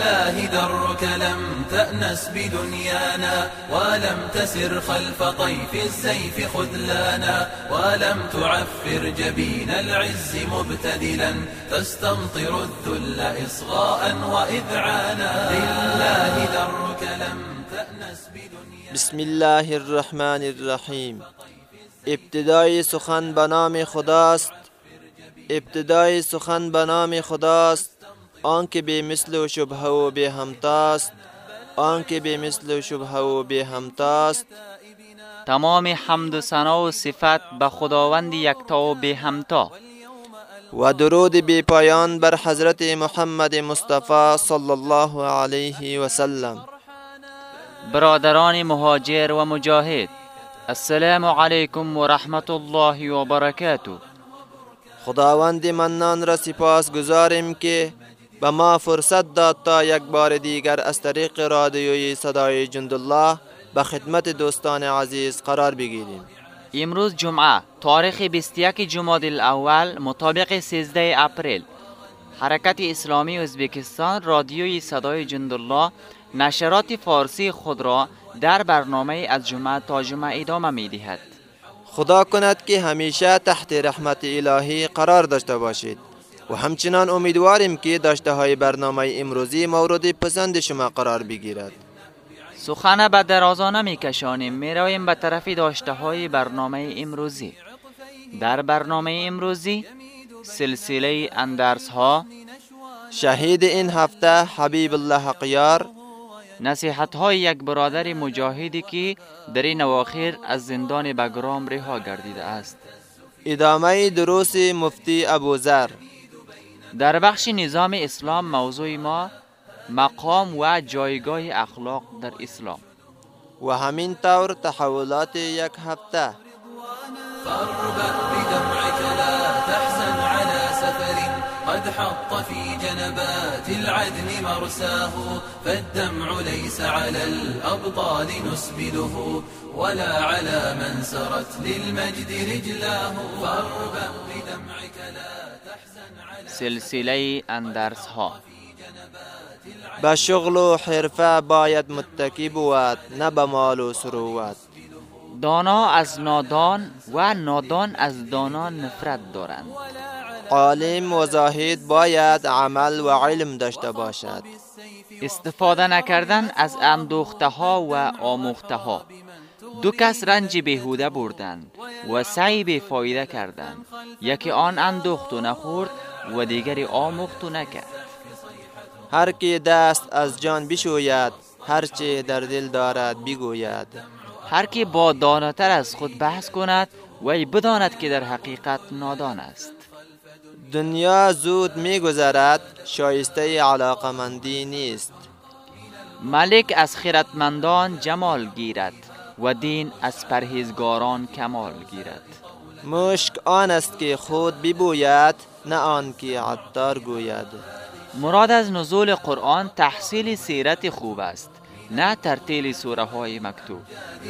لله درك لم تأنس بدنيانا ولم تسر خلف طيف السيف خذلانا ولم تعفر جبين العز مبتدلا تستمطر الذل إصغاء وإذعانا لله درك لم تأنس بدنيانا بسم الله الرحمن الرحیم ابتدای سخن به نام خداست. ابتدای سخن به نام خداست. آنکه به مثل و شبه و به همتاست آنکه به مثل و شبه و به همتاست تمام حمد و ثنا و صفت به خداوند یکتا و به همتا و درود بی پایان بر حضرت محمد مصطفی صلی الله علیه و سلم. برادران مهاجر و مجاهد السلام علیکم و رحمت الله و برکاته. خداوند منان را سپاس گذاریم که به ما فرصت داد تا یک بار دیگر از طریق رادیوی صدای جندالله به خدمت دوستان عزیز قرار بگیریم. امروز جمعه تاریخ 21 جمادی الاول مطابق 13 اپریل. حرکت اسلامی ازبکستان رادیوی صدای جندالله نشرات فارسی خود را در برنامه از جمعه تا جمعه ادامه می دهد. خدا کند که همیشه تحت رحمت الهی قرار داشته باشید. و همچنان امیدواریم که داشته های برنامه امروزی مورد پسند شما قرار بگیرد. سخن به درازانه می کشانیم می رویم به طرف داشته های برنامه امروزی. در برنامه امروزی سلسله اندرس ها شهید این هفته حبیب الله حقیار نصیحت های یک برادر مجاهدی که در این اواخر از زندان بگرام رها گردیده است. ادامه دروس مفتی ابوذر. در بخش نظام اسلام موضوع ما مقام و جایگاه اخلاق در اسلام. و همین طور تحولات یک هفته. فاربأ بدمعك لا تحزن على سفر قد حط في جنبات العدن مرساه فالدمع ليس على الأبطال نسبله ولا على من سرت للمجد رجلاه. فاربأ بدمعك لا سلسله اندرس ها به شغل و حرفه باید متکی بود نه به مال و ثروت دانا از نادان و نادان از دانا نفرت دارند. عالم و زاهد باید عمل و علم داشته باشد. استفاده نکردن از اندوخته ها و آموخته ها دو کس رنج بهوده بردند و سعی به فایده کردند. یکی آن اندوخت و نخورد و دیگری آموخت و نکرد. هر کی دست از جان بشوید هرچه در دل دارد بگوید. هر کی با داناتر از خود بحث کند وی بداند که در حقیقت نادان است. دنیا زود میگذرد شایسته علاقمندی نیست. ملک از خیرتمندان جمال گیرد. و دین از پرهیزگاران کمال گیرد. مشک آن است که خود ببوید نه آن که عطار گوید. مراد از نزول قرآن تحصیل سیرت خوب است. نه ترتیل سورة های مکتوب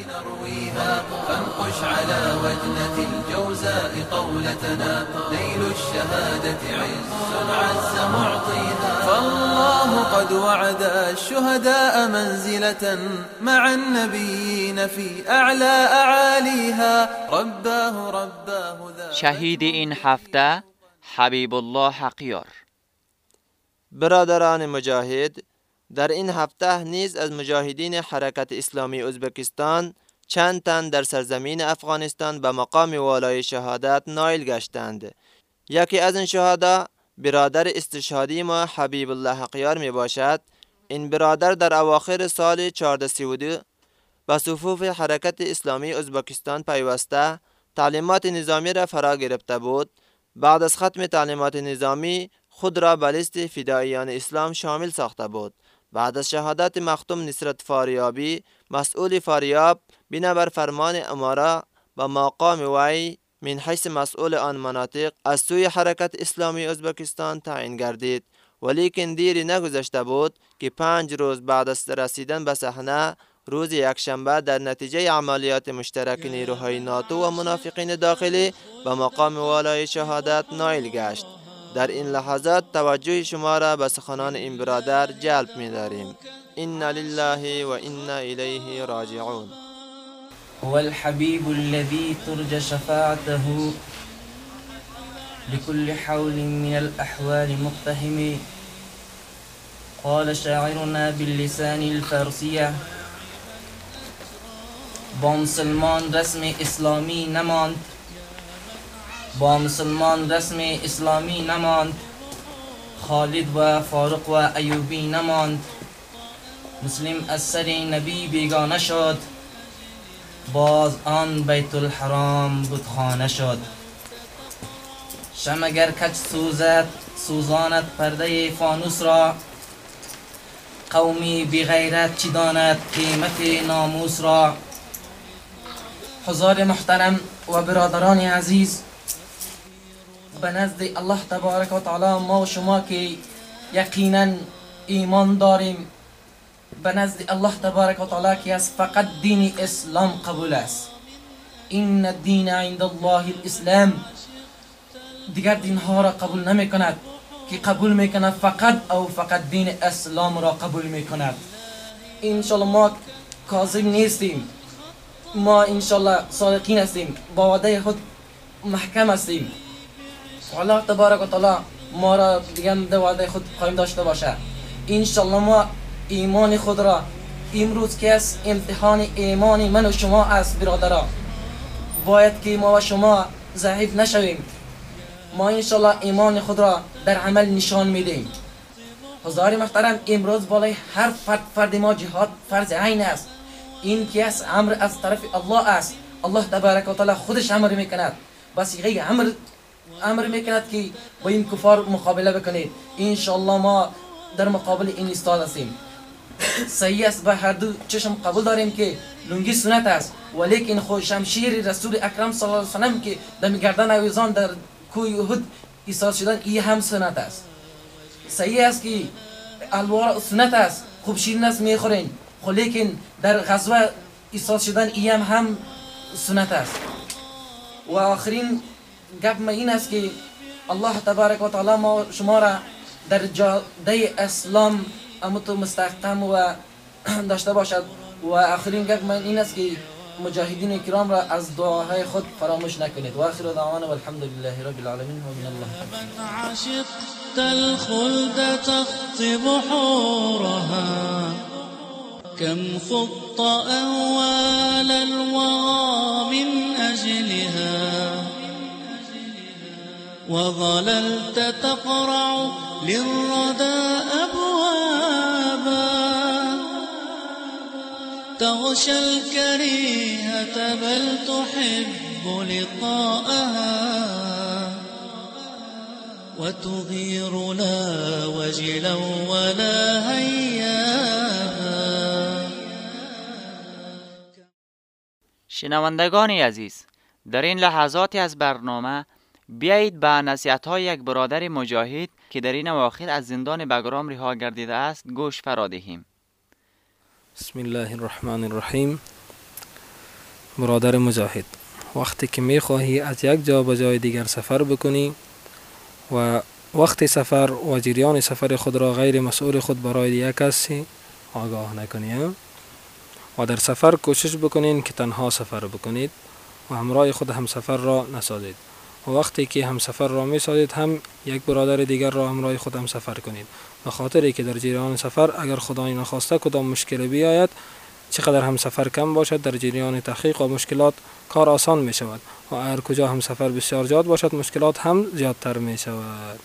نرويها فانقش على وجنة الجوزاء قولتنا نيل الشهادة عز عز معطيها فالله قد وعد الشهداء منزلة مع النبيين في أعلى أعاليها. رباه رباه ذا شهید این هفته حبیب الله حقیار برادران مجاهد در این هفته نیز از مجاهدین حرکت اسلامی ازبکستان چند تن در سرزمین افغانستان به مقام والای شهادت نایل گشتند. یکی از این شهدا برادر استشهادی ما حبیب الله حقیار می باشد. این برادر در اواخر سال 1432 به صفوف حرکت اسلامی ازبکستان پیوسته تعلیمات نظامی را فرا گرفته بود. بعد از ختم تعلیمات نظامی خود را به لیست فداییان اسلام شامل ساخته بود. بعد از شهادت مختوم نصرت فاریابی مسئول فاریاب بنابر فرمان امارا و مقام وی من حیث مسئول آن مناطق از سوی حرکت اسلامی ازبکستان تعیین گردید. ولیکن دیری نگذشته بود که پنج روز بعد از رسیدن به صحنه روز یکشنبه در نتیجه عملیات مشترک نیروهای ناتو و منافقین داخلی به مقام والای شهادت نایل گشت. در این لحظات توجه شما را به سخنان این برادر جلب می داریم این لله و این الیه راجعون. هو الحبيب الذي ترجى شفاعته بكل حول من الأحوال مقتهم قال شاعرنا باللسان الفارسية با مسلمان رسم اسلامی نماند. با مسلمان رسم اسلامی نماند. خالد و فاروق و ایوبی نماند. مسلم از سر نبی بیگانه شد. باز آن بیت الحرام بتخانه شد. شم اگر کچ سوزد سوزاند پرده فانوس را. قومی بی غیرت چی داند قیمت ناموس را. حضار محترم و برادران عزیز به نزد الله تبارک و تعالی ما و شما که یقینا ایمان داریم به نزد الله تبارک و تعالی که از فقط دین اسلام قبول است. این الدین عند الله الإسلام. دیگر دین ها را قبول نمی کند که قبول می کند فقط أو فقط دین اسلام را قبول می کند انشالله ما کاظم نیستیم. ما انشالله صادقین هستیم. با وعده خود محکم هستیم. الله تبارک و تعالی ما را دیگه به وعده خود قایم داشته باشه انشالله ما ایمان خود را امروز که از امتحان ایمان من و شما است برادران باید که ما و شما ضعیف نشویم ما انشالله ایمان خود را در عمل نشان میدیم حضار محترم امروز بالای هر فرد فرد ما جهاد فرض عین است این که از امر از طرف الله است الله تبارک و تعالی خودش امر می‌کند بس غیر امر امر می‌کند که با این کفار مقابله بکنید. انشالله ما در مقابل این استاد هستیم. صحیح است به هر دو چشم قبول داریم که لنگی سنت است. ولیکن خود شمشیر رسول اکرم صلی الله علیه وسلم که دم گردن اویزان در کوی احد ایستاد شدن این هم سنت است. صحیح است که الوار سنت است. خوب شیرین است می‌خورین. خب لیکن در غزوه ایستاد شدن این هم هم سنت است. و آخرین گپ ما این است که الله تبارک و تعالی ما شما را در جاده اسلام امت مستحکم و داشته باشد و آخرین گپ من این است که مجاهدین کرام را از دعاهای خود فراموش نکنید و آخر دعوانا والحمد لله رب العالمین و من الله الخلد تخطب حورها كم خط أهوال الوغى من أجلها وظللت تقرع للردى أبوابا. تغشى الكريهة بل تحب لقاءها. وتغير لا وجلا ولا هياها شنوندگان عزیز در این لحظاتی از برنامه بیایید به نصیحت های یک برادر مجاهد که در این اواخر از زندان بگرام رها گردیده است گوش فرا دهیم. بسم الله الرحمن الرحیم برادر مجاهد وقتی که می‌خواهی از یک جا به جای دیگر سفر بکنی و وقت سفر و جریان سفر خود را غیر مسئول خود برای یک کسی آگاه نکنی و در سفر کوشش بکنین که تنها سفر بکنید و همراه خود هم سفر را نسازید. وقتی که هم سفر را می سازید هم یک برادر دیگر را همراه خود هم سفر کنید. به خاطر که در جریان سفر اگر خدای نخواسته کدام مشکل بیاید چقدر هم سفر کم باشد در جریان تحقیق و مشکلات کار آسان می شود و اگر کجا هم سفر بسیار زیاد باشد مشکلات هم زیادتر می شود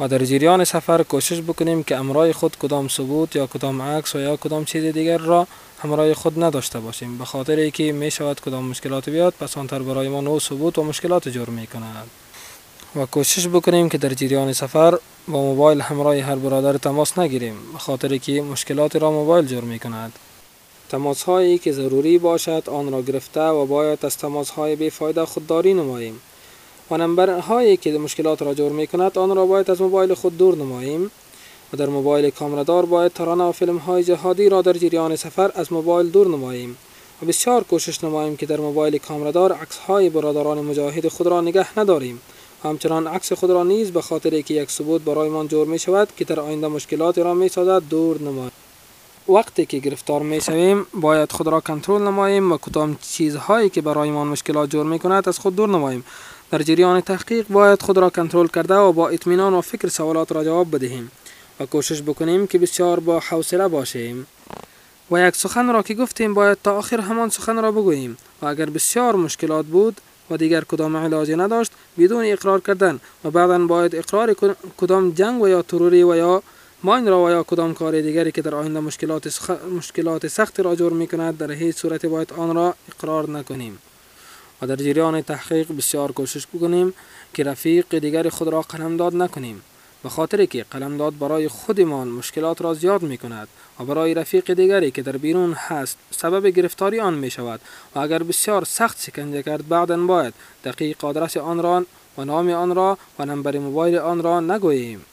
و در جریان سفر کوشش بکنیم که امرای خود کدام ثبوت یا کدام عکس و یا کدام چیز دیگر را همراه خود نداشته باشیم. به خاطر اینکه می شود کدام مشکلات بیاد پس آنتر برای ما نو ثبوت و مشکلات جور می کند و کوشش بکنیم که در جریان سفر با موبایل همراه هر برادر تماس نگیریم به خاطر که مشکلات را موبایل جور می کند تماس هایی که ضروری باشد آن را گرفته و باید از تماس های بیفایده خودداری نماییم. و نمبر هایی که مشکلات را جور می کند آن را باید از موبایل خود دور نماییم و در موبایل کامرادار باید ترانه و فیلم های جهادی را در جریان سفر از موبایل دور نماییم و بسیار کوشش نماییم که در موبایل کامرادار عکس های برادران مجاهد خود را نگه نداریم. همچنان عکس خود را نیز به خاطر که یک ثبوت برایمان جور می شود که در آینده مشکلات را می سازد دور نماییم. وقتی که گرفتار می شویم باید خود را کنترل نماییم و کدام چیزهایی که برایمان مشکلات جور می کند از خود دور نماییم. در جریان تحقیق باید خود را کنترل کرده و با اطمینان و فکر سوالات را جواب بدهیم و کوشش بکنیم که بسیار با حوصله باشیم. و یک سخن را که گفتیم باید تا آخر همان سخن را بگوییم و اگر بسیار مشکلات بود و دیگر کدام علاجی نداشت بدون اقرار کردن و بعدا باید اقرار کدام جنگ و یا تروری و یا ماین را و یا کدام کار دیگری که در آینده مشکلات, سخ... مشکلات سخت را جور می کند در هیچ صورت باید آن را اقرار نکنیم. و در جریان تحقیق بسیار کوشش بکنیم که رفیق دیگر خود را قلمداد نکنیم به خاطر که قلمداد برای خودمان مشکلات را زیاد می کند و برای رفیق دیگری که در بیرون هست سبب گرفتاری آن می شود و اگر بسیار سخت شکنجه کرد بعدا باید دقیق آدرس آن را و نام آن را و نمبر موبایل آن را نگوییم.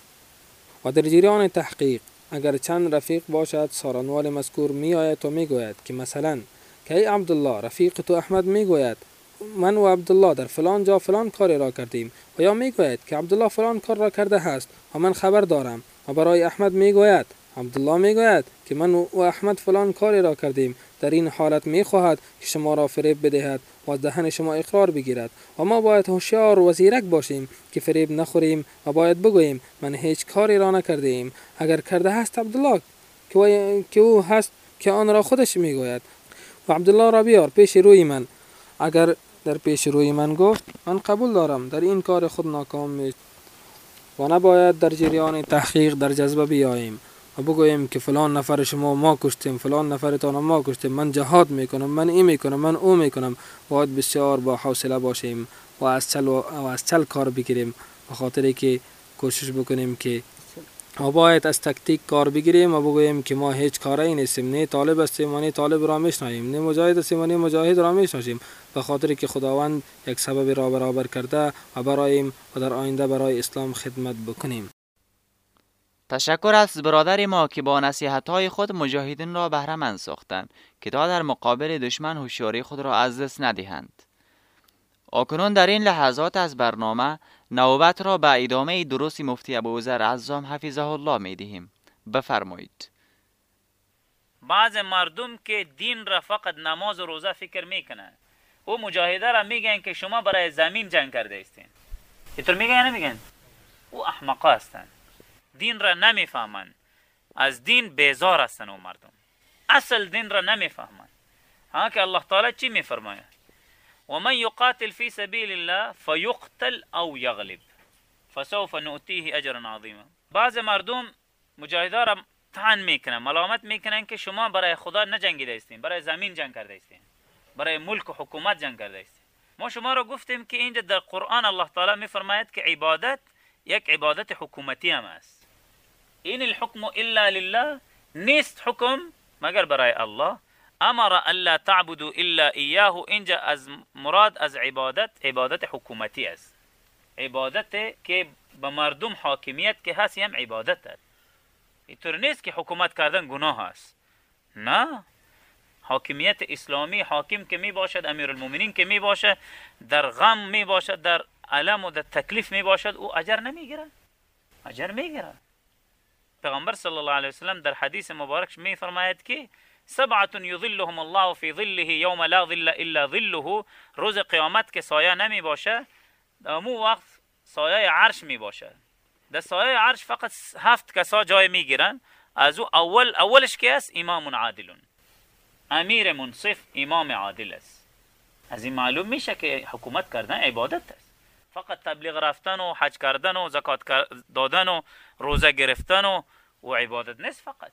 و در جریان تحقیق اگر چند رفیق باشد سارنوال مذکور می آید و می گوید که مثلا که ای عبدالله رفیق تو احمد می گوید من و عبدالله در فلان جا فلان کاری را کردیم و یا می گوید که عبدالله فلان کار را کرده است و من خبر دارم و برای احمد می گوید عبدالله می گوید که من و احمد فلان کاری را کردیم در این حالت می خواهد که شما را فریب بدهد و از دهن شما اقرار بگیرد و ما باید هوشیار و زیرک باشیم که فریب نخوریم و باید بگوییم من هیچ کاری را نکرده ایم اگر کرده هست عبدالله که او هست که آن را خودش می گوید و عبدالله را بیار پیش روی من. اگر در پیش روی من گفت من قبول دارم در این کار خود ناکام می و نباید در جریان تحقیق در جذبه بیاییم و بگوییم که فلان نفر شما ما کشتیم فلان نفرتان ما کشتیم من جهاد می‌کنم من این می‌کنم من او می‌کنم باید بسیار با حوصله باشیم و از چل, و از چل کار بگیریم به خاطر که کوشش بکنیم که ما باید از تکتیک کار بگیریم و بگوییم که ما هیچ کاری نیستیم نه طالب هستیم و نه طالب را می‌شناسیم نه مجاهد هستیم و نه مجاهد را می‌شناسیم. به خاطر که خداوند یک سبب را برابر کرده و برایم و در آینده برای اسلام خدمت بکنیم. تشکر از برادر ما که با نصیحت های خود مجاهدین را بهره ساختند که تا در مقابل دشمن هوشیاری خود را از دست ندهند. آکنون در این لحظات از برنامه نوبت را به ادامه درست مفتی ابوذر عزام حفظه الله می دهیم بفرمایید. بعض مردم که دین را فقط نماز و روزه فکر می‌کنن او مجاهده را میگن که شما برای زمین جنگ کرده استین اینطور میگن یا نمیگن او احمقا هستند. دین را نمی‌فهمند. از دین بیزار هستن او مردم. اصل دین را نمی‌فهمند. ها که الله تعالی چی میفرماید؟ و من یقاتل فی سبیل الله فیقتل أو یغلب فسوف نؤتیه اجرا عظیما بعض مردم مجاهدا را تن میکنن ملامت میکنن که شما برای خدا نجنگیده استین برای زمین جنگ کرده استین برای ملک و حکومت جنگ کرده استین ما شما را گفتیم که اینجا در قرآن الله تعالی میفرماید که عبادت یک عبادت حکومتی هم است. این الحکم الا لله نیست حکم مگر برای الله؟ أمر الا تعبدوا إلا ایاه اینجا از مراد أز عبادت عبادت حکومتی است عبادت که به مردم حاکمیت که هست هم عبادت است اینطور نیست که حکومت کردن گناه است نه. حاکمیت اسلامی حاکم که می باشد امیر المومنین که می باشد در غم می باشد در علم و در تکلیف می باشد أو اجر نمی گیرد. اجر می گیرد. پیغمبر صلی الله علیه وسلم در حدیث مبارک می فرماید که سبعت یظلهم الله فی ظله یوم لا ظل إلا ظله. روز قیامت که سایه نمی باشه مو وقت سایه عرش می باشه. در سایه عرش فقط هفت کسا جای می گیرن. از أو اول اولش که است؟ امام عادلون. امیر منصف امام عادل است. از این معلوم میشه که حکومت کردن عبادت است. فقط تبلیغ رفتن و حج کردن و زکات دادن و روزه گرفتن و و عبادت نیست فقط.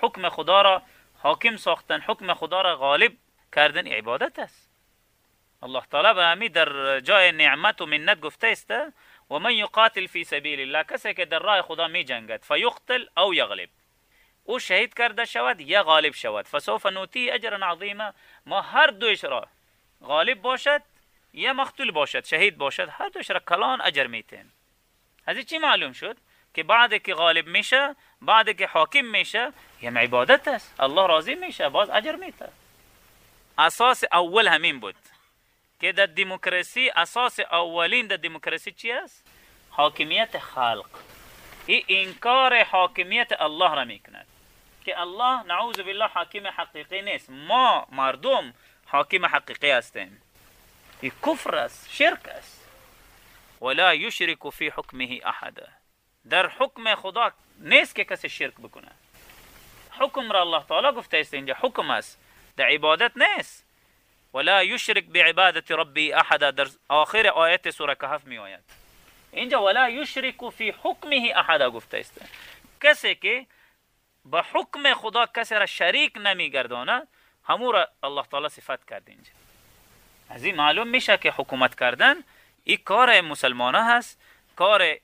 حکم خدا را حاکم ساختن حکم خدا را غالب کردن عبادت است. الله تعالی به همی در جای نعمت و منت گفته است و من یقاتل فی سبیل الله. کسی که در راه خدا می جنگد فیقتل أو یغلب. أو شهید کرده شود یا غالب شود. فسوف نوتی اجرا عظیما. ما هر دوش را غالب باشد یا مقتول باشد شهید باشد هر دوش را کلان اجر میتین از چی معلوم شد؟ که بعد که غالب میشه بعد که حاکم میشه یه عبادت است الله راضی میشه باز أجر میته أساس أول همین بود. که در دموکراسی أساس اولین در دموکراسی چی است؟ حاکمیت خلق. این انکار حاکمیت الله را میکند که الله نعوذ بالله حاکم حقیقی نیست ما مردم حاکم حقیقی هستیم این کفر است شرک است. ولا یشرک فی حکمه أحد. در حکم خدا نیست که کسی شرک بکنه. حکم را الله تعالی گفته است اینجا حکم است. در عبادت نیست. ولا یشرک بعبادت ربی احد. در آخر آیت سوره کهف می آید. اینجا ولا یشرک فی حکمه احد گفته است. کسی که به حکم خدا کسی را شریک نمیگردانه همو را الله تعالی صفت کرده اینجا. از این معلوم میشه که حکومت کردن این کار مسلمانه هست کار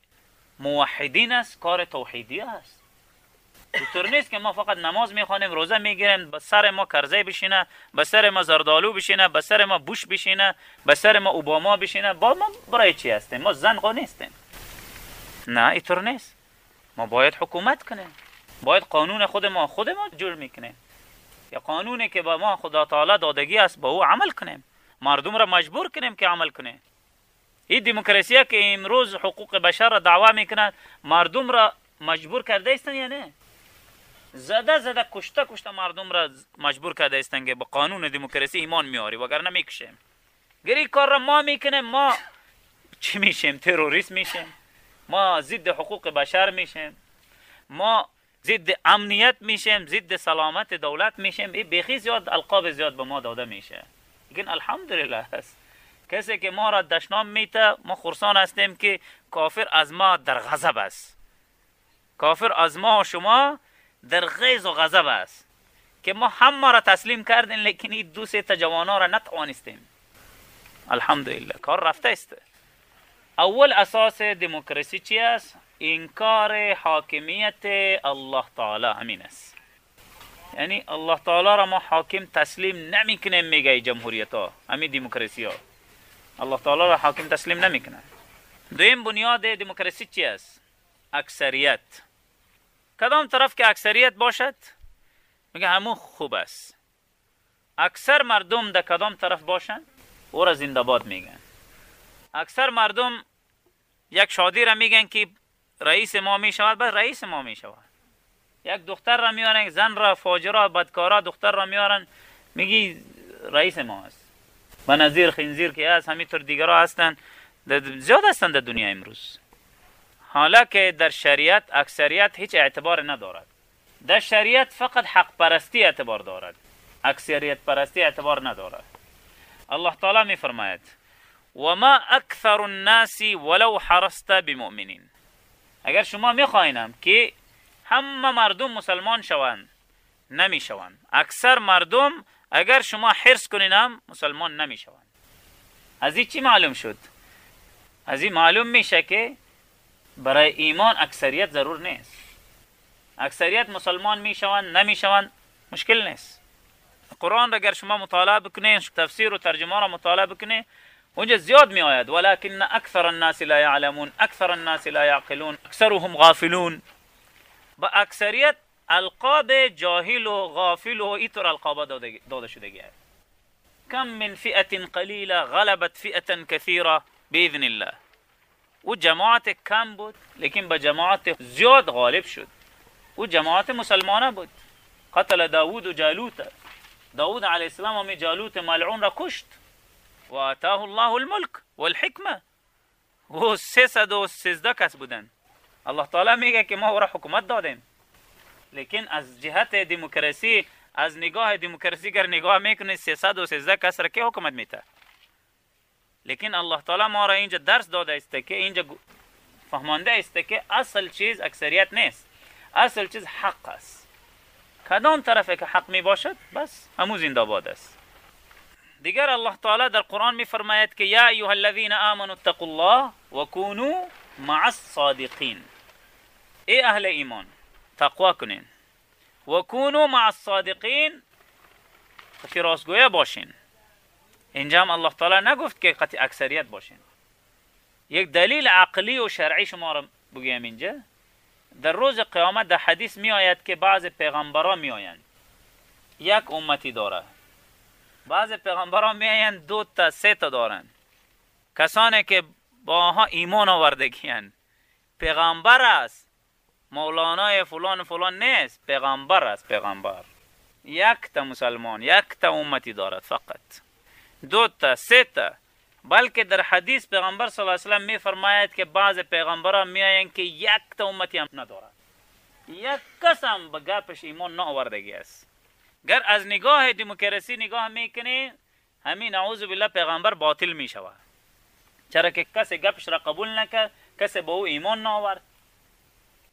موحدین است کار توحیدی است. اینطور نیست که ما فقط نماز می‌خوانیم روزه می‌گیریم به سر ما کرزه بشینه به سر ما زردالو بشینه به سر ما بوش بشینه به سر ما اوباما بشینه. با ما برای چی هستیم؟ ما زنقا نیستیم. نه اینطور نیست ما باید حکومت کنیم. باید قانون خود ما خود ما جور می‌کنیم. یا قانونی که به ما خدا تعالی دادگی است با او عمل کنیم. مردم را مجبور کنیم که عمل کنه این دموکراسی که امروز حقوق بشر را دعوا می‌کنند مردم را مجبور کرده ایستن یا نه؟ زده زده کشته کشته مردم را مجبور کرده ایستن که به قانون دموکراسی ایمان میاری وگرنه می‌کشیم. گری کار را ما می‌کنیم ما چی میشیم؟ تروریست میشیم. ما ضد حقوق بشر میشیم. ما ضد امنیت میشیم ضد سلامت دولت میشیم. این بیخی زیاد القاب زیاد به ما داده میشه. لیکن الحمدلله هست. کسی که ما را دشنام میته ما خرسان هستیم که کافر از ما در غضب است. کافر از ما و شما در غیظ و غضب است. که ما همه را تسلیم کردیم لیکن این دو سه جوانا را نتوانستیم. الحمدلله کار رفته است. اول اساس دموکراسی چی است؟ انکار حاکمیت الله تعالی همین است. یعنی الله تعالی را ما حاکم تسلیم نمی‌کنیم میگه جمهوریت ها همین دموکراسی ها. الله تعالی را حاکم تسلیم نمی‌کنه. دویم بنیاد دموکراسی چی است؟ اکثریت. کدام طرف که اکثریت باشد؟ میگه همون خوب است. اکثر مردم در کدام طرف باشند او را زنده باد میگن. اکثر مردم یک شادی را میگن که رئیس ما می‌شود بعد رئیس ما می‌شود. یک دختر را میارن زن را فاجرا بدکارا دختر را میارن میگی رئیس ما است. و نظیر خنزیر که هست همینطور دیگرها هستن. زیاد هستن در دنیا امروز. حالا که در شریعت اکثریت هیچ اعتبار ندارد. در شریعت فقط حق پرستی اعتبار دارد. اکثریت پرستی اعتبار ندارد. الله تعالی می فرماید و ما اکثر الناس ولو حرست بمؤمنین. اگر شما میخواینم که همه مردم مسلمان شوند نمی شوند اکثر مردم اگر شما حرس کنین مسلمان نمی شوند از این چی معلوم شد؟ از این معلوم میشه که برای ایمان اکثریت ضرور نیست. اکثریت مسلمان می شوند نمی شوند مشکل نیست. قرآن را اگر شما مطالعه بکنین تفسیر و ترجمه را مطالعه بکنین اونجا زیاد می آید ولكن اکثر الناس لا يعلمون اکثر الناس لا يعقلون اکثرهم غافلون. با اکثریت القاب جاهل و غافل و اینطور القاب داده شده است کم من فئة قلیلة غلبت فئة کثیرة بإذن الله. أو جماعت کم بود لیکن به جماعت زیاد غالب شد. أو جماعت مسلمانه بود. قتل داوود و جالوت. داوود علیه السلام همی جالوت ملعون را کشت. و آتاه الله الملک والحکمه و سیزده کس بودن. الله تعالی میگه که ما أو را حکومت دادیم. لیکن از جهت دموکراسی از نگاه دموکراسی گر نگاه میکنه 313 کس را که حکومت میته لیکن الله تعالی ما را اینجا درس داده است که اینجا فهمانده است که اصل چیز اکثریت نیست اصل چیز حق است کدام طرفه که حق می باشد بس همو زنده باد است دیگر الله تعالی در قرآن می فرماید که یا ایها الذین آمنوا اتقوا الله و کونوا مع الصادقین ای اهل ایمان تقوا کنین و کونو مع الصادقین که راستگویه باشین. اینجا هم الله تعالی نگفت که قطع اکثریت باشین. یک دلیل عقلی و شرعی شما را بگیم اینجا. در روز قیامت در حدیث می آید که بعض پیغمبرا می آیند. یک امتی داره. بعض پیغمبران میاین دو تا سه تا دارن کسانی که با آنها ایمان آوردگیان پیغمبر است. مولانای فلان فلان نیست. پیغمبر است پیغمبر. یک تا مسلمان یک تا امتی دارد فقط. دو تا سه تا. بلکه در حدیث پیغمبر صلی الله علیه و می فرماید که بعض پیغمبران میآیند که یک تا امتی هم ندارد. یک کس هم به گپش ایمان نآوردگی است. گر از نگاه دموکراسی نگاه می‌کنی همین نعوذ بالله پیغمبر باطل می شود چرا که کسی گپش را قبول نکرد کسی به او ایمان نآورد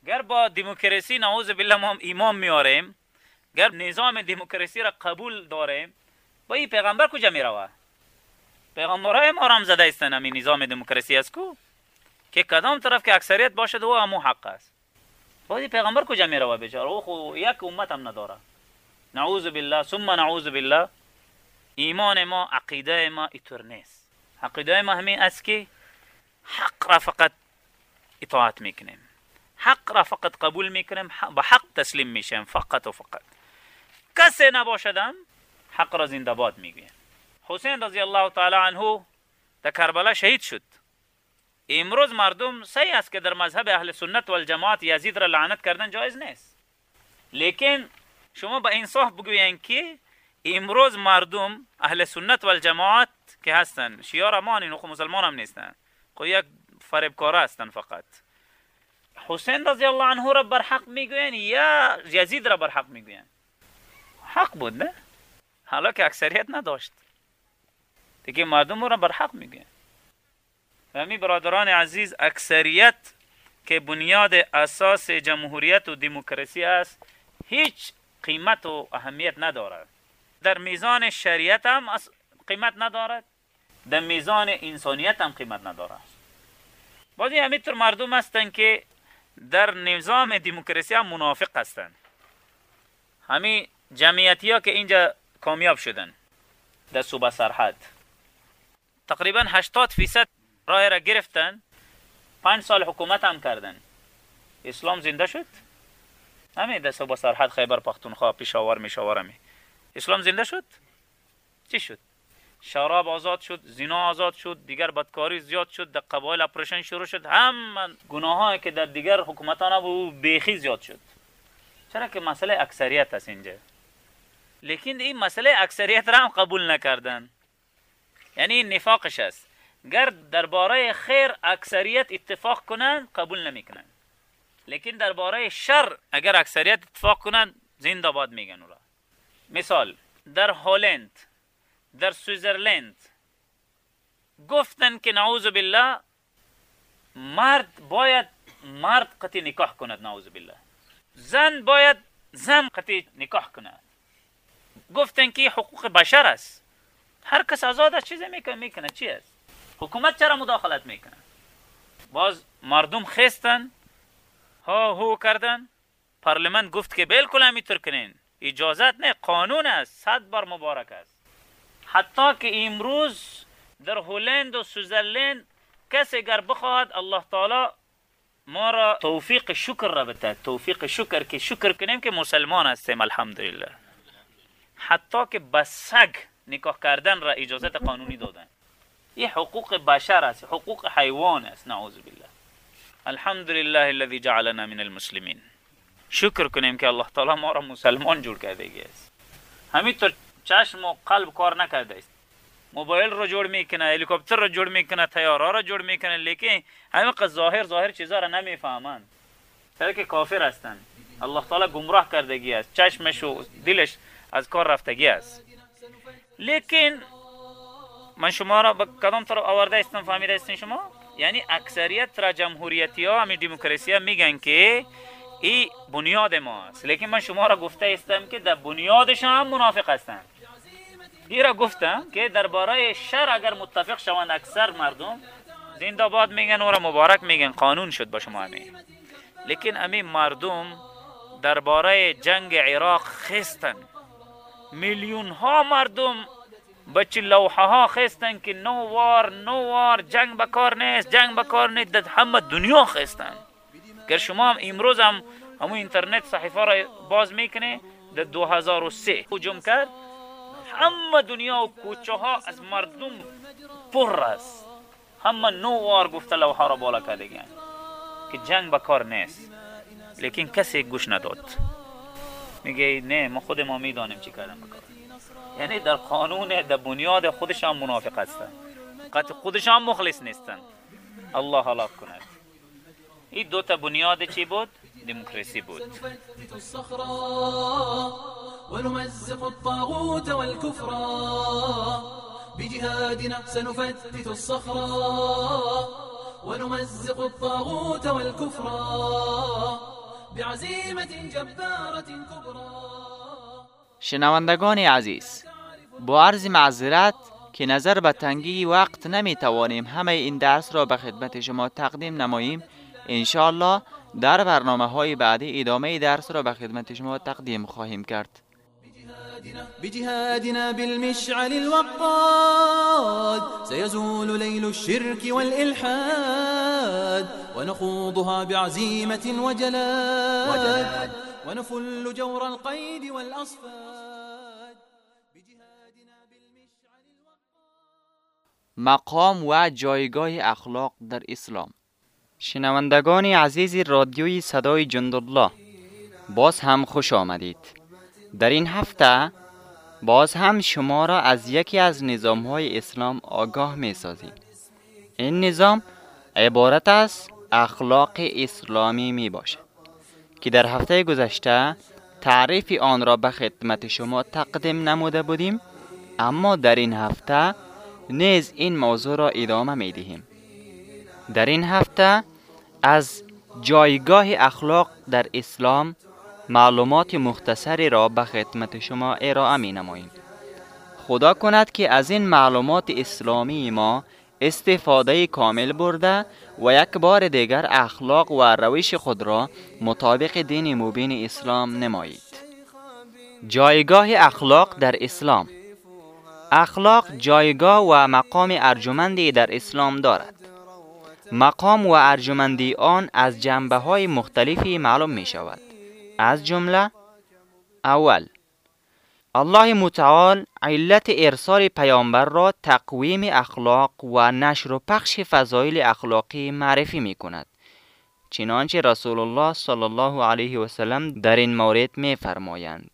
گر با دموکراسی نعوذ بالله ما ایمان میاریم گر نظام دموکراسی را قبول داریم با این پیغمبر کجا می روه پیغمبرهای ما هم زده استن همین نظام دموکراسی است کو؟ که کدام طرف که اکثریت باشد او همو حق است. با پیغمبر کجا می روه بیچاره؟ او خو یک امت هم نداره. نعوذ بالله ثم نعوذ بالله. ایمان ما عقیده ما ایطور نیست. عقیده ما همین است که حق را فقط اطاعت می‌کنیم. حق را فقط قبول میکنیم به حق تسلیم میشیم فقط و فقط. کسی نباشدم حق را زنده باد میگویم. حسین رضی الله تعالی عنه در کربلا شهید شد. امروز مردم صحیح است که در مذهب أهل سنت و الجماعت یزید را لعنت کردن جایز نیست. لیکن شما با انصاف بگوین که امروز مردم أهل سنت و الجماعت که هستن شیعه را مانین خب مسلمان هم نیستن. خب یک فریبکاره هستن فقط. حسین رضی الله عنه را بر حق می‌گوین یا یزید را بر حق می‌گوین حق بود نه؟ حالا که اکثریت نداشت. دیگه مردم را بر حق می‌گوین و می برادران عزیز اکثریت که بنیاد اساس جمهوریت و دموکراسی است هیچ قیمت و اهمیت ندارد. در میزان شریعت هم قیمت ندارد. در میزان انسانیت هم قیمت ندارد. بعضی همینطور مردم هستند که در نظام دموکراسی منافق هستند. همین جمعیتی ها که اینجا کامیاب شدن. در صوبه سرحد. تقریبا 80 فیصد راه را گرفتن. پنج سال حکومت هم کردن. اسلام زنده شد. همین در صوبه سرحد خیبر پختونخوا پیشاور میشاور می اسلام زنده شد؟ چی شد؟ شراب آزاد شد زنا آزاد شد دیگر بدکاری زیاد شد در قبایل اپریشن شروع شد هم گناه که در دیگر حکومتان بود بیخی زیاد شد. چرا که مسئله اکثریت است اینجا. لیکن این مسئله اکثریت را هم قبول نکردن. یعنی نفاقش است. گر درباره خیر اکثریت اتفاق کنند قبول نمی‌کنند. لیکن درباره شر اگر اکثریت اتفاق کنند زنده باد میگن اولا مثال در هلند در سویزرلند. گفتن که نعوذ بالله مرد باید مرد قطعی نکاح کند نعوذ بالله. زن باید زن قطعی نکاح کند. گفتن که حقوق بشر است. هر کس آزاد است چیزی می‌کنه می‌کنه چی است؟ حکومت چرا مداخلت می‌کنه؟ باز مردم خستن ها هو کردن. پارلمان گفت که بالکل همینطور کنین. اجازت نه قانون است. صد بار مبارک است. حتی که امروز در هلند و سوزرلند کسی اگر بخواهد الله تعالی ما را توفیق شکر را بده توفیق شکر که شکر کنیم که مسلمان هستیم الحمدلله. حتی که به سگ نکاح کردن را اجازت قانونی دادن. این حقوق بشر است حقوق حیوان است نعوذ بالله الحمد لله الذي جعلنا من المسلمین. شکر کنیم که الله تعالی ما را مسلمان جور کرده است همینطور چشم و قلب کار نکرده است. موبایل رو جوړ می‌کنه هلیکوپتر رو جوړ می‌کنه تیاره رو جوړ می‌کنه لیکن همه ظاهر ظاهر چیزا را نمی‌فهمند. چرا که کافر هستند الله تعالی گمراه کردگی است. چشمش و دلش از کار رفتگی است. لیکن من شما را به کدام طرف آورده استم فهمیده استین شما؟ یعنی اکثریت را جمهوریتی ها همین دموکراسی ها میگن که این بنیاد ما است لیکن من شما را گفته استم که در بنیادش هم منافق هستند این را گفتم که درباره شر اگر متفق شوند اکثر مردم زنده باد میگن و را مبارک میگن قانون شد با شما همین لیکن همین مردم درباره جنگ عراق خستن. میلیون ها مردم بچه لوحه ها خستن که نو وار نو وار جنگ بکار نیست جنگ بکار نیست در همه دنیا خستن. گر شما امروز هم همون اینترنت صحیفه را باز می‌کنه در 2003 حجم کرد همه دنیا و کوچه ها از مردم پر است. همه نو وار گفته لوحه را بالا کرده که جنگ به کار نیست. لیکن کسی گوش نداد. میگه نه ما خود ما می‌دانیم چی کردن بکار یعنی در قانون در بنیاد خودشان منافق هستند قط خودشان مخلص نیستن. الله هلاک کند. این دو تا بنیاد چی بود؟ دموکراسی بود. ونمزق الطاغوت والكفر. بجهادنا سنفتت الصخرة ونمزق الطاغوت والكفر. بعزيمة جبارة كبرى. شنوندگان عزیز با عرض معذرت که نظر به تنگی وقت نمی توانیم همه این درس را به خدمت شما تقدیم نماییم انشاءالله در برنامه های بعدی ادامه درس را به خدمت شما تقدیم خواهیم کرد. بجهادنا بالمشعل الوقاد سيزول ليل الشرك والإلحاد ونخوضها بعزيمة وجلاد ونفل جور القيد والأصفاد بجهادنا بالمشعل مقام و جایگاه اخلاق در اسلام. شنوندگان عزیز رادیوی صدای جندالله باز هم خوش آمدید. در این هفته باز هم شما را از یکی از نظام های اسلام آگاه می سازیم این نظام عبارت از اخلاق اسلامی می باشد که در هفته گذشته تعریف آن را به خدمت شما تقدیم نموده بودیم اما در این هفته نیز این موضوع را ادامه می دهیم در این هفته از جایگاه اخلاق در اسلام معلومات مختصری را به خدمت شما ارائه می نماییم خدا کند که از این معلومات اسلامی ما استفاده کامل برده و یک بار دیگر اخلاق و روش خود را مطابق دین مبین اسلام نمایید. جایگاه اخلاق در اسلام. اخلاق جایگاه و مقام ارجمندی در اسلام دارد. مقام و ارجمندی آن از جنبه های مختلفی معلوم می شود از جمله اول الله متعال علت ارسال پیامبر را تقویم اخلاق و نشر و پخش فضایل اخلاقی معرفی می کند چنانچه رسول الله صلی الله علیه و سلم در این مورد می فرمایند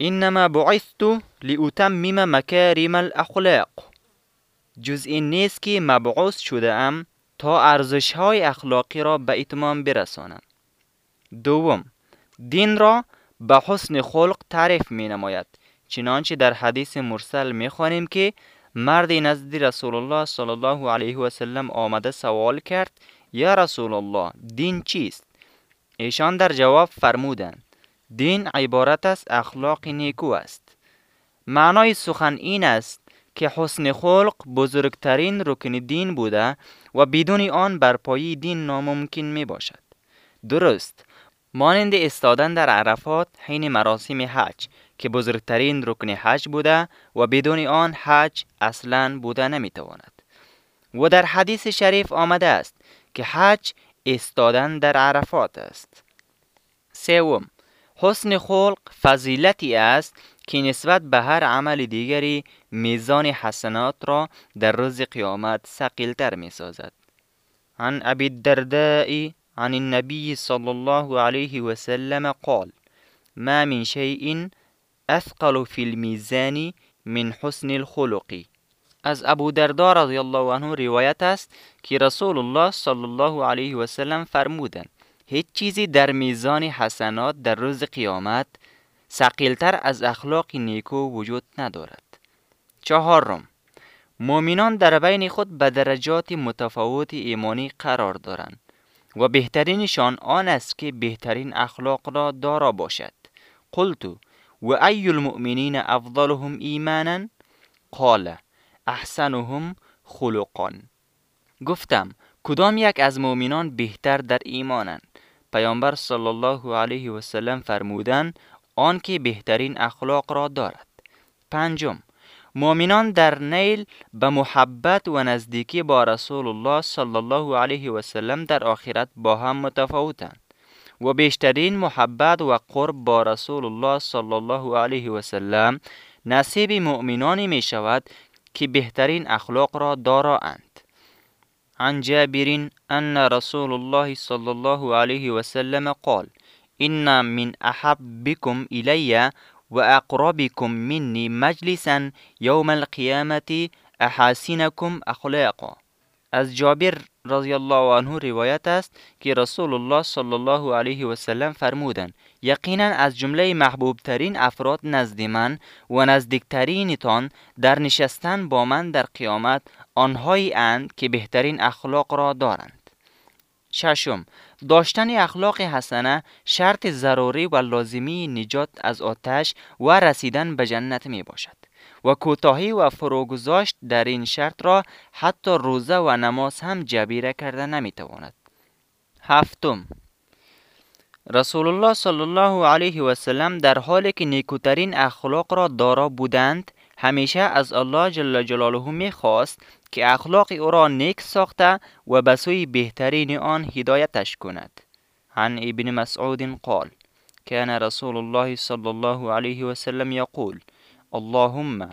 انما بعثت لاتمم مکارم الاخلاق جز این نیست که مبعوث شده ام تا ارزش های اخلاقی را به اتمام برسانم دوم دین را به حسن خلق تعریف می نماید چنانچه در حدیث مرسل می خوانیم که مردی نزد رسول الله صلی الله علیه و سلم آمده سوال کرد یا رسول الله دین چیست؟ ایشان در جواب فرمودند دین عبارت از اخلاق نیکو است. معنای سخن این است که حسن خلق بزرگترین رکن دین بوده و بدون آن برپایی دین ناممکن می باشد درست. مانند استادن در عرفات حین مراسم حج که بزرگترین رکن حج بوده و بدون آن حج اصلا بوده نمی‌تواند. و در حدیث شریف آمده است که حج استادن در عرفات است. سوم. حسن خلق فضیلتی است که نسبت به هر عمل دیگری میزان حسنات را در روز قیامت سقیلتر می سازد عن ابی الدرداء عن النبي صلى الله عليه وسلم قال ما من شيء أثقل في الميزان من حسن الخلق. از ابو دردا رضی الله عنه روایت است که رسول الله صلی الله علیه و سلم فرمودند هیچ چیزی در میزان حسنات در روز قیامت سقیلتر از اخلاق نیکو وجود ندارد. چهارم مؤمنان در بین خود به درجات متفاوت ایمانی قرار دارند و بهترینشان آن است که بهترین اخلاق را دارا باشد. قلت و ای المؤمنین افضلهم ایمانا؟ قال احسنهم خلقا. گفتم کدام یک از مؤمنان بهتر در ایمانند؟ پیامبر صلی الله علیه و سلم فرمودند آنکه بهترین اخلاق را دارد. پنجم مؤمنان در نیل به محبت و نزدیکی با رسول الله صلی الله علیه و سلم در آخرت با هم متفاوتند و بیشترین محبت و قرب با رسول الله صلی الله علیه و سلم نصیب مؤمنانی می شود که بهترین اخلاق را داراند. عن جابر ان رسول الله صلی الله علیه و سلم قال إن من أحبكم إلي واقربكم مني مجلسا يوم القيامه احاسنكم اخلاقا از جابر رضی الله عنه روایت است که رسول الله صلی الله علیه و سلم فرمودند یقینا از جمله محبوب ترین افراد نزد من و نزدیکترینتان در نشستن با من در قیامت آنهایی اند که بهترین اخلاق را دارند. ششم داشتن اخلاق حسنه شرط ضروری و لازمی نجات از آتش و رسیدن به جنت می باشد و کوتاهی و فروگذاشت در این شرط را حتی روزه و نماز هم جبیره کرده نمی‌تواند. هفتم رسول الله صلی الله علیه و سلم در حالی که نیکوترین اخلاق را دارا بودند همیشه از الله جل جلاله می خواست که اخلاق او را نیک ساخته و به سوی بهترین آن هدایتش کند. عن ابن مسعود قال كان رسول الله صلی الله علیه و سلم یقول اللهم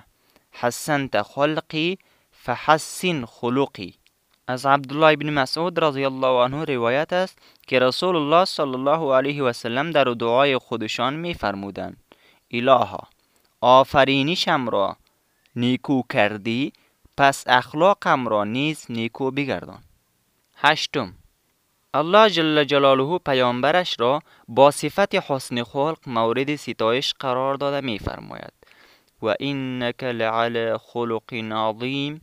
حسنت خلقی فحسن خلقی. از عبدالله ابن مسعود رضی الله عنه روایت است که رسول الله صلی الله علیه و سلم در دعای خودشان می فرمودند الها آفرینشم را نیکو کردی پس اخلاقم را نیز نیکو بگردان. هشتم الله جل جلاله پیامبرش را با صفت حسن خلق مورد ستایش قرار داده می فرماید و اینک لعلى خلق عظیم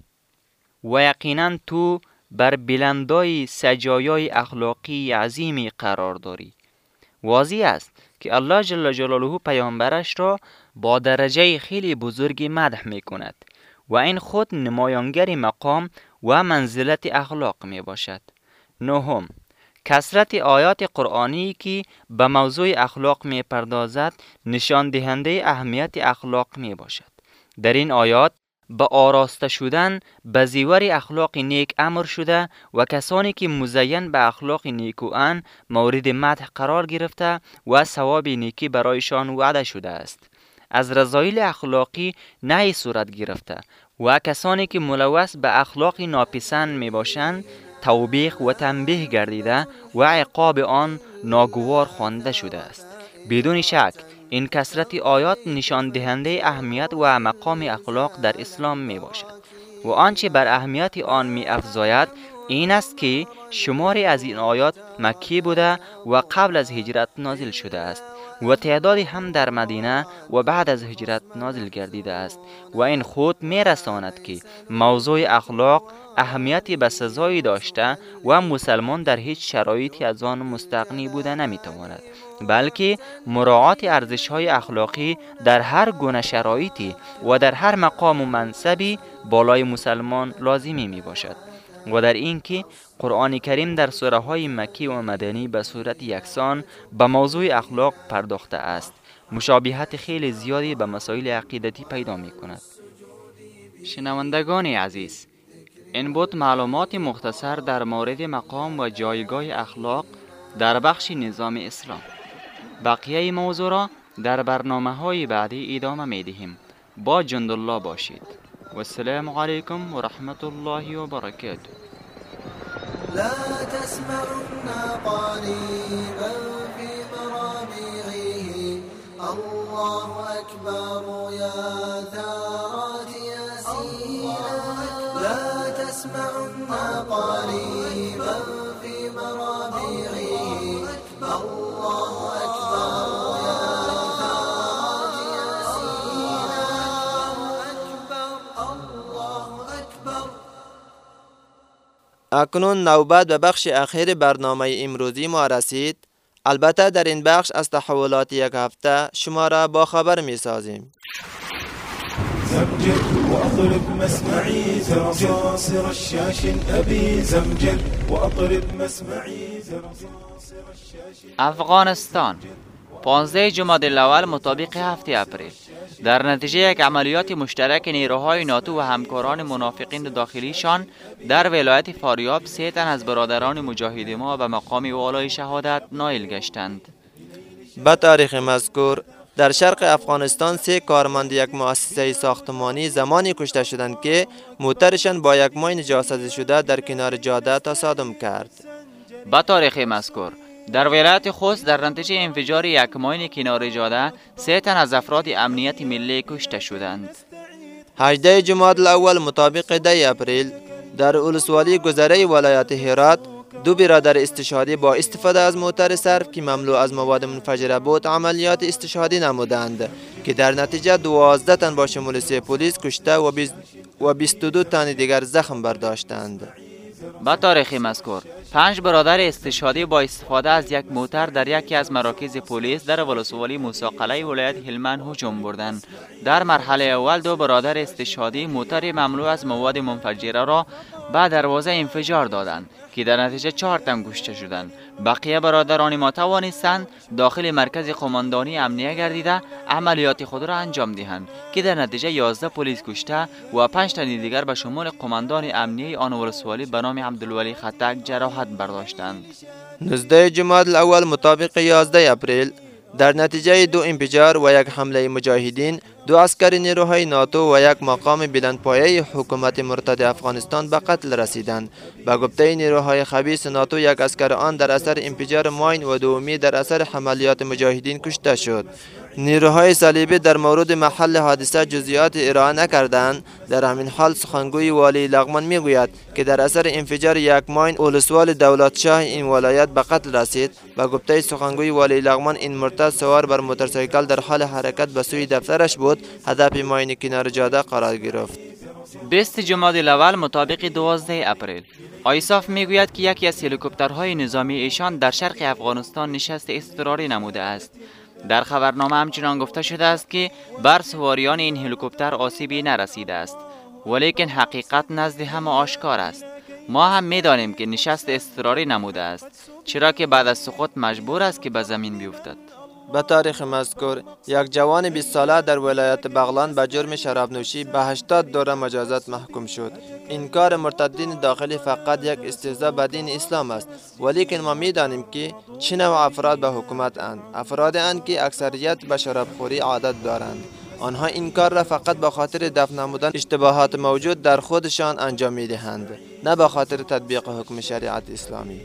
و یقینا تو بر بلندای سجایای اخلاقی عظیمی قرار داری. واضح است که الله جل جلاله پیامبرش را با درجه خیلی بزرگی مدح می کند و این خود نمایانگر مقام و منزلت اخلاق می باشد نهم کسرت آیات قرآنی که به موضوع اخلاق می پردازد نشان دهنده اهمیت اخلاق می باشد. در این آیات به آراسته شدن به زیور اخلاق نیک امر شده و کسانی که مزین به اخلاق نیکوان مورد مدح قرار گرفته و ثواب نیکی برایشان وعده شده است. از رضایل اخلاقی نه صورت گرفته و کسانی که ملوث به اخلاق ناپسند می باشند توبیخ و تنبیه گردیده و عقاب آن ناگوار خوانده شده است. بدون شک این کسرت آیات نشان دهنده اهمیت و مقام اخلاق در اسلام می باشد و آنچه بر اهمیت آن می افزاید این است که شماری از این آیات مکی بوده و قبل از هجرت نازل شده است. و تعدادی هم در مدینه و بعد از هجرت نازل گردیده است و این خود می رساند که موضوع اخلاق اهمیتی به سزایی داشته و مسلمان در هیچ شرایطی از آن مستقنی بوده نمی‌تواند بلکه مراعات ارزش های اخلاقی در هر گونه شرایطی و در هر مقام و منصبی بالای مسلمان لازمی می باشد و در اینکه قرآن کریم در سوره های مکی و مدنی به صورت یکسان به موضوع اخلاق پرداخته است. مشابهت خیلی زیادی به مسائل عقیدتی پیدا می کند شنوندگان عزیز این بود معلومات مختصر در مورد مقام و جایگاه اخلاق در بخش نظام اسلام. بقیه موضوع را در برنامه های بعدی ادامه می دهیم با جندالله باشید. و السلام علیکم و رحمت الله و برکاته لا تسمعن قريبا في مرابعه الله أكبر يا اکنون نوبت به بخش اخیر برنامه امروزی ما رسید. البته در این بخش از تحولات یک هفته شما را با خبر می سازیم. زمجر وأطرب مسمعي زرصاصر الشاش أبي زمجر وأطرب مسمعي زرصاصر الشاش افغانستان. 15 جمادی الاول مطابق 7 اپریل در نتیجه یک عملیات مشترک نیروهای ناتو و همکاران منافقین داخلیشان در ولایت فاریاب سه تن از برادران مجاهد ما به مقام والای شهادت نایل گشتند به تاریخ مذکور در شرق افغانستان سه کارمند یک مؤسسه ساختمانی زمانی کشته شدند که موترشان با یک ماین جاسازی شده در کنار جاده تصادم کرد. با تاریخ مذکور در ولایت خوست در نتیجه انفجار یک ماین کنار جاده سه تن از افراد امنیت ملی کشته شدند 18 جمادی الاول مطابق 10 اپریل در ولسوالی گذره ولایت هرات دو برادر استشهادی با استفاده از موتر صرف که مملو از مواد منفجره بود عملیات استشهادی نمودند که در نتیجه دوازده تن با شمول سه پلیس کشته و 22 تن دیگر زخم برداشتند. با تاریخ مذکور پنج برادر استشهادی با استفاده از یک موتر در یکی از مراکز پلیس در ولسوالی موسی ولایت هلمند هجوم بردند. در مرحله اول دو برادر استشهادی موتر مملو از مواد منفجره را به دروازه انفجار دادند. که در نتیجه چهار تن کشته شدند. بقیه برادران ما توانستند داخل مرکز قماندانی امنیه گردیده عملیات خود را انجام دهند که در نتیجه 11 پلیس کشته و 5 تن دیگر به شمول قماندان امنیه آن ولسوالی به نام عبدالولی خطک جراحت برداشتند. 19 جمادی الاول مطابق 11 اپریل در نتیجه دو انفجار و یک حمله مجاهدین دو اسکر نیروهای ناتو و یک مقام بلندپایه حکومت مرتد افغانستان به قتل رسیدند. به گفته نیروهای خبیث ناتو یک اسکر آن در اثر انفجار ماین و دومی در اثر حملیات مجاهدین کشته شد. نیروهای صلیبی در مورد محل حادثه جزئیات ارائه نکردند. در همین حال سخنگوی والی لغمان می‌گوید که در اثر انفجار یک ماین اولسوال دولت شاه این ولایت به قتل رسید و گفته سخنگوی والی لغمان این مرتد سوار بر موتورسیکل در حال حرکت به سوی دفترش بود هدف ماین کنار جاده قرار گرفت. 20 جمادی الاول مطابق 12 اپریل. آیساف می‌گوید که یکی از هلیکوپترهای نظامی ایشان در شرق افغانستان نشست اضطراری نموده است. در خبرنامه همچنان گفته شده است که بر سواریان این هلیکوپتر آسیبی نرسیده است ولیکن حقیقت نزد همه آشکار است. ما هم می‌دانیم که نشست اضطراری نموده است چرا که بعد از سقوط مجبور است که به زمین بیفتد. به تاریخ مذکور یک جوان 20 ساله در ولایت بغلان به جرم شراب نوشی به 80 دوره مجازات محکوم شد. این کار مرتدین داخلی فقط یک استهزاء به دین اسلام است. ولیکن ما می‌دانیم که چه نوع افراد به حکومت اند. افراد اند که اکثریت به شرابخوری عادت دارند. آنها این کار را فقط به خاطر دفع نمودن اشتباهات موجود در خودشان انجام می دهند نه به خاطر تطبیق حکم شریعت اسلامی.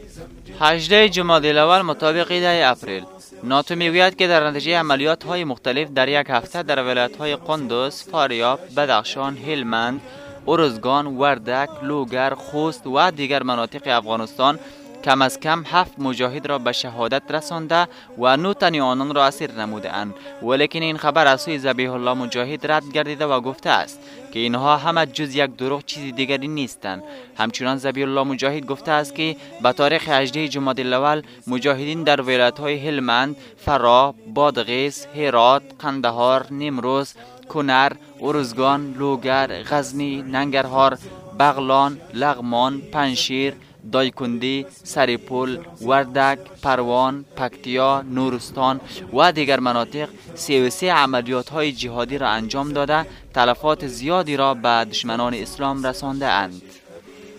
18 جمادی الاول مطابق 10 اپریل. ناتو می‌گوید که در نتیجه عملیات های مختلف در یک هفته در ولایت های قندوز، فاریاب، بدخشان، هلمند، ارزگان، وردک، لوگر، خوست و دیگر مناطق افغانستان کم از کم هفت مجاهد را به شهادت رسانده و نو تن آنان را اسیر نموده اند ولیکن این خبر از سوی ذبیح الله مجاهد رد گردیده و گفته است که اینها همه جز یک دروغ چیزی دیگری نیستند. همچنان ذبیح الله مجاهد گفته است که به تاریخ 18 جمادی الاول مجاهدین در ولایت های هلمند، فرا، بادغیس، هرات، قندهار، نیمروز، کنر، ارزگان، لوگر، غزنی، ننگرهار، بغلان، لغمان، پنشیر، دایکندی، سرپل، وردک، پروان، پکتیا، نورستان و دیگر مناطق 33 عملیات های جهادی را انجام داده تلفات زیادی را به دشمنان اسلام رسانده اند.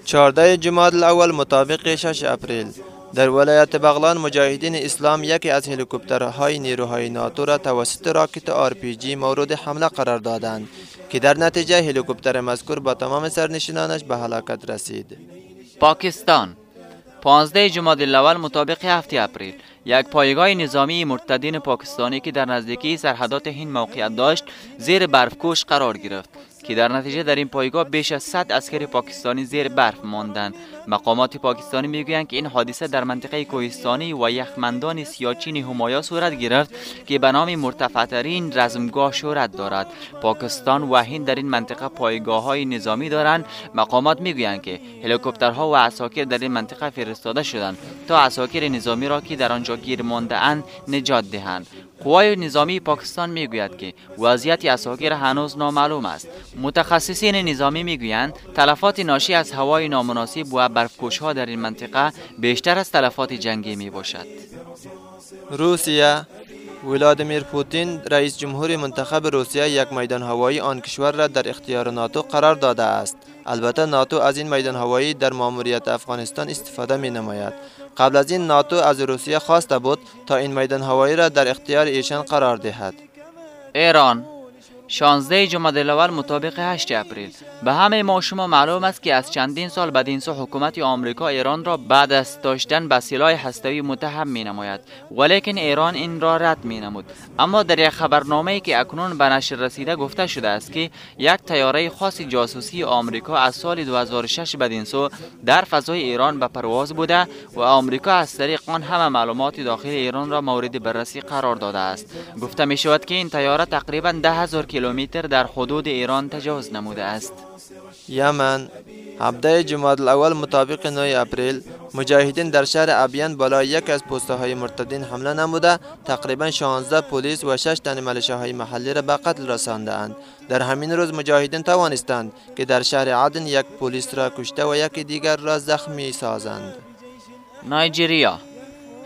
14 جمادی الاول مطابق 6 اپریل در ولایت بغلان مجاهدین اسلام یکی از هلیکوپترهای نیروهای ناتو را توسط راکت آرپی‌جی مورد حمله قرار دادند که در نتیجه هلیکوپتر مذکور با تمام سرنشینانش به هلاکت رسید. پاکستان. 15 جمادی الاول مطابق 7 اپریل یک پایگاه نظامی مرتدین پاکستانی که در نزدیکی سرحدات هند موقعیت داشت زیر برفکوش قرار گرفت. که در نتیجه در این پایگاه بیش از 100 اسکر پاکستانی زیر برف ماندند. مقامات پاکستانی می‌گویند که این حادثه در منطقه کوهستانی و یخمندان سیاچین همایا صورت گرفت که به نام مرتفعترین رزمگاه شهرت دارد. پاکستان و هند در این منطقه پایگاه های نظامی دارند. مقامات می‌گویند که هلیکوپترها و عساکر در این منطقه فرستاده شدند تا عساکر نظامی را که در آنجا گیر مانده اند نجات دهند. قوای نظامی پاکستان می‌گوید که وضعیت اساکر هنوز نامعلوم است. متخصصین نظامی می‌گویند تلفات ناشی از هوای نامناسب و برفکوش ها در این منطقه بیشتر از تلفات جنگی می باشد روسیه ولادیمیر پوتین رئیس جمهور منتخب روسیه یک میدان هوایی آن کشور را در اختیار ناتو قرار داده است. البته ناتو از این میدان هوایی در ماموریت افغانستان استفاده می نماید قبل از این ناتو از روسیه خواسته بود تا این میدان هوایی را در اختیار ایشان قرار دهد. ایران 16 جمادی الاول مطابق 8 اپریل. به همه ما شما معلوم است که از چندین سال بدین سو حکومت آمریکا ایران را بعد از داشتن به سلاح هسته‌ای متهم می نماید ولیکن ایران این را رد می نمود اما در یک خبرنامه که اکنون به نشر رسیده گفته شده است که یک تیاره خاص جاسوسی آمریکا از سال 2006 بدین سو در فضای ایران به پرواز بوده و آمریکا از طریق آن همه معلومات داخل ایران را مورد بررسی قرار داده است. گفته می شود که این تیاره تقریبا ده هزار کیلومتر در حدود ایران تجاوز نموده است. یمن 17 جمادی الاول مطابق 9 اپریل مجاهدین در شهر ابین بالای یک از پسته های مرتدین حمله نموده. تقریبا 16 پلیس و 6 تن ملشه محلی را به قتل رساندند در همین روز مجاهدین توانستند که در شهر عدن یک پلیس را کشته و یک دیگر را زخمی سازند. نایجیریا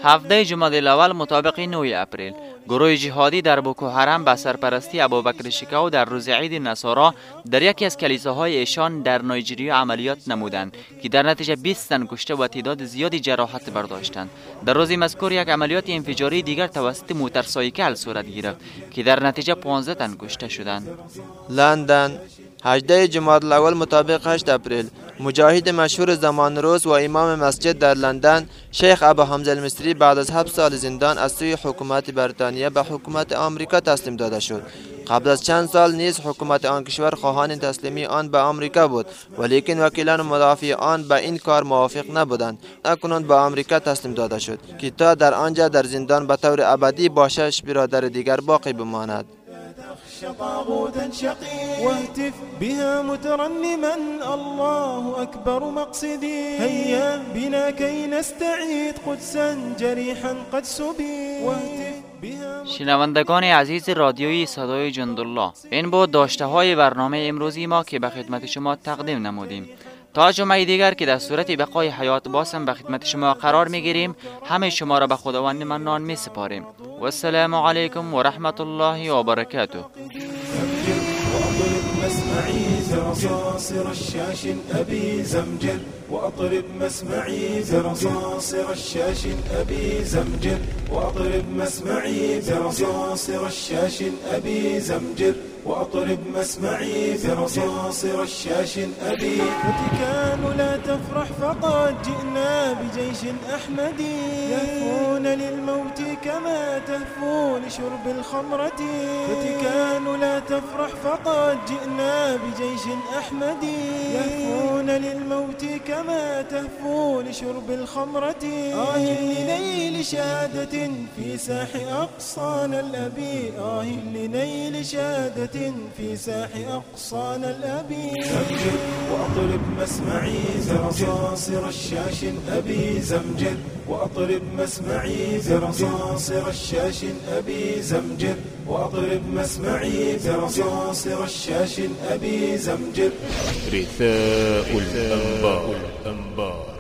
17 جمادی الاول مطابق 9 اپریل. گروه جهادی در بوکو حرم به سرپرستی ابوبکر شکاو در روز عید نصارا در یکی از کلیساهای ایشان در نایجیریا عملیات نمودند که در نتیجه 20 تن کشته و تعداد زیادی جراحت برداشتند. در روز مذکور یک عملیات انفجاری دیگر توسط موترسایکل صورت گرفت که در نتیجه 15 تن کشته شدند. لندن 18 جمادی الاول مطابق 8 اپریل مجاهد مشهور زمان روز و امام مسجد در لندن شیخ ابو حمزه المصری بعد از 7 سال زندان از سوی حکومت بریتانیا به حکومت آمریکا تسلیم داده شد. قبل از چند سال نیز حکومت آن کشور خواهان تسلیمی آن به آمریکا بود ولیکن وکیلان مدافع آن به این کار موافق نبودند. اکنون به آمریکا تسلیم داده شد که تا در آنجا در زندان به طور ابدی با شش برادر دیگر باقی بماند. طاغوتا شقي واهتف بها مترنما. الله أكبر مقصدي. هيا بنا كي نستعيد قدسا جريحا قد سبي. واهتف شنوندگان عزیز رادیوی صدای جندالله این بود داشته های برنامه امروزی ما که به خدمت شما تقدیم نمودیم. تا جمعه دیگر که در صورت بقای حیات باسم به خدمت شما قرار می گیریم همه شما را به خداوند منان می سپاریم و السلام علیکم و رحمت الله و برکاته. مسمعي زمجر مسمعي زمجر وأطرب مسمعي برصاص رشاش أبي فتكان لا تفرح فقد جئنا بجيش أحمدي يهفون للموت كما تهفو لشرب الخمرة. فتكان لا تفرح فقد جئنا بجيش أحمدي يهفون للموت كما تهفو لشرب الخمرة. آه لنيل شهادة في ساح أقصانا الأبي. آه لنيل شهادة في ساح أقصان الأبي. زمجد وأطلب مسمعي زر صاصر الشاش أبي زمجد وأطلب مسمعي زر صاصر الشاش أبي زمجد وأطلب مسمعي زر صاصر الشاش أبي زمجد. رثاء الأنبار